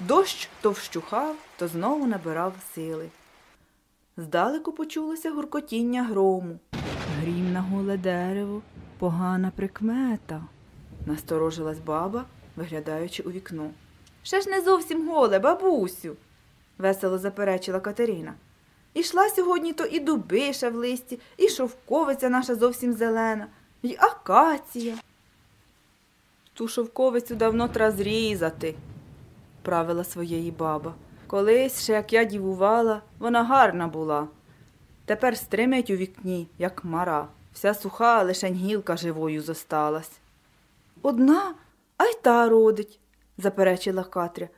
Дощ то вщухав, то знову набирав сили. Здалеку почулося гуркотіння грому. Грім на голе дерево, погана прикмета, насторожилась баба, виглядаючи у вікно. Ще ж не зовсім голе, бабусю, весело заперечила Катерина. Ішла сьогодні то і дубиша в листі, і шовковиця наша зовсім зелена, і акація. Ту шовковицю давно треба зрізати, правила своєї баба. Колись ще, як я дівувала, вона гарна була. Тепер стримить у вікні, як мара, вся суха, лишень гілка живою зосталась. Одна, а й та родить, заперечила Катря.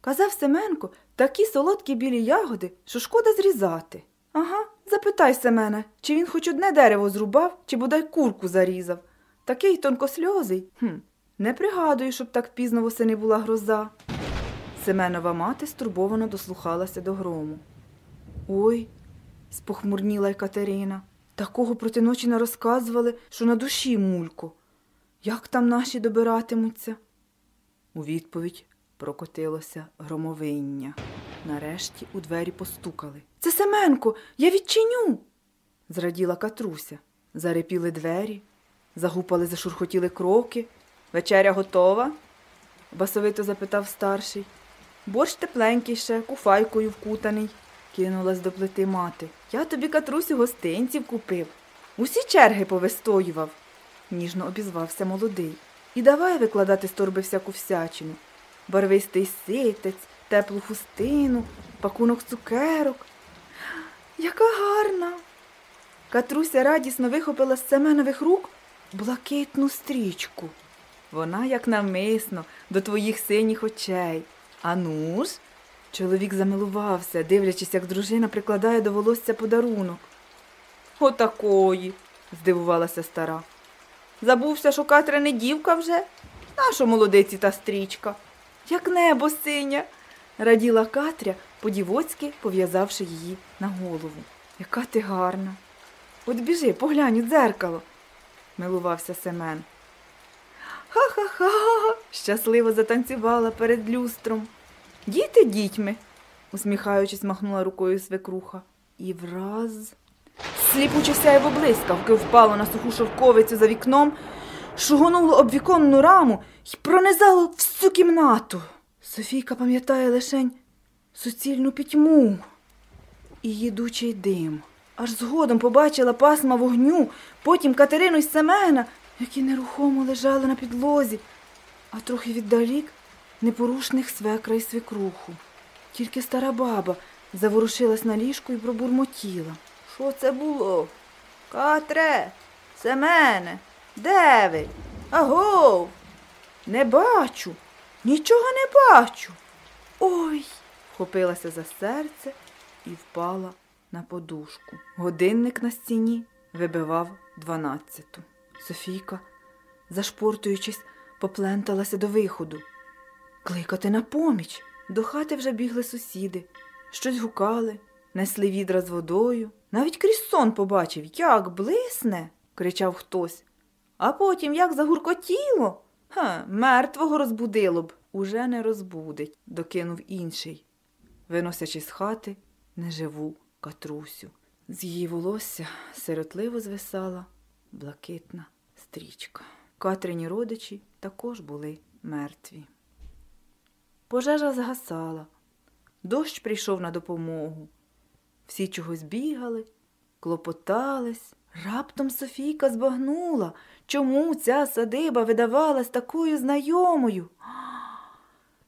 Казав Семенко, такі солодкі білі ягоди, що шкода зрізати. Ага, запитай Семена, чи він хоч одне дерево зрубав, чи бодай курку зарізав. Такий тонкосльозий. Хм, не пригадую, щоб так пізно восени була гроза. Семенова мати стурбовано дослухалася до грому. Ой, спохмурніла й. Такого проти ночі не розказували, що на душі мулько. Як там наші добиратимуться? У відповідь прокотилося громовиння. Нарешті у двері постукали. Це Семенко, я відчиню. зраділа Катруся. Зарепіли двері, загупали, зашурхотіли кроки. Вечеря готова? басовито запитав старший. Борщ тепленький ще, куфайкою вкутаний, кинулась до плити мати. Я тобі, Катрусю, гостинців купив. Усі черги повистоював, ніжно обізвався молодий. І давай викладати з торби всяку всячину. Барвистий ситець, теплу хустину, пакунок цукерок. Яка гарна. Катруся радісно вихопила з Семенових рук блакитну стрічку. Вона, як навмисно, до твоїх синіх очей. А ну ж? Чоловік замилувався, дивлячись, як дружина прикладає до волосся подарунок. Отакої, здивувалася стара. Забувся, що Катря не дівка вже? Нащо молодиці та стрічка? Як небо синя, раділа Катря, по-дівоцьки пов'язавши її на голову. Яка ти гарна. От біжи, поглянь у дзеркало, милувався Семен. Ха-ха-ха, щасливо затанцювала перед люстром. Діти дітьми, усміхаючись, махнула рукою свекруха. І враз сліпуче сяєво блискавки впало на суху шовковицю за вікном, шугонуло об віконну раму і пронизало всю кімнату. Софійка пам'ятає лишень суцільну пітьму і їдучий дим. Аж згодом побачила пасма вогню, потім Катерину й Семена, які нерухомо лежали на підлозі, а трохи віддалік непорушних свекра й свекруху. Тільки стара баба заворушилась на ліжку і пробурмотіла. Що це було? Катре, Семене, де ви? Агов. Не бачу, нічого не бачу. Ой, вхопилася за серце і впала на подушку. Годинник на стіні вибивав дванадцяту. Софійка, зашпортуючись, попленталася до виходу. Кликати на поміч. До хати вже бігли сусіди, щось гукали, несли відра з водою. Навіть крізь сон побачив, як блисне, кричав хтось. А потім як загуркотіло. Ха, мертвого розбудило б. Уже не розбудить, докинув інший, виносячи з хати неживу катрусю. З її волосся сиротливо звисала блакитна стрічка. Катрині родичі також були мертві. Пожежа згасала, дощ прийшов на допомогу. Всі чогось бігали, клопотались. Раптом Софійка збагнула, чому ця садиба видавалась такою знайомою.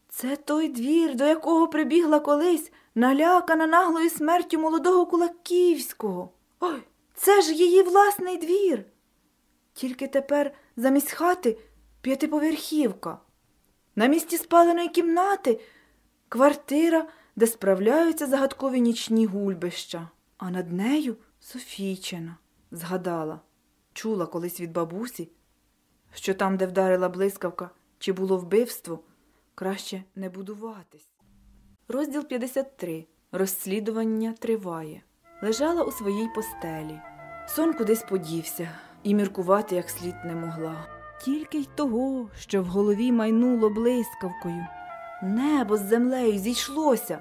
Це той двір, до якого прибігла колись налякана наглою смертю молодого Кулаківського. Ой, це ж її власний двір. Тільки тепер замість хати п'ятиповерхівка. На місці спаленої кімнати квартира, де справляються загадкові нічні гульбища, а над нею Софійчина, згадала, чула колись від бабусі, що там, де вдарила блискавка, чи було вбивство, краще не будуватись. Розділ 53. Розслідування триває. Лежала у своїй постелі. Сон кудись подівся, і міркувати як слід не могла. Тільки й того, що в голові майнуло блискавкою. Небо з землею зійшлося.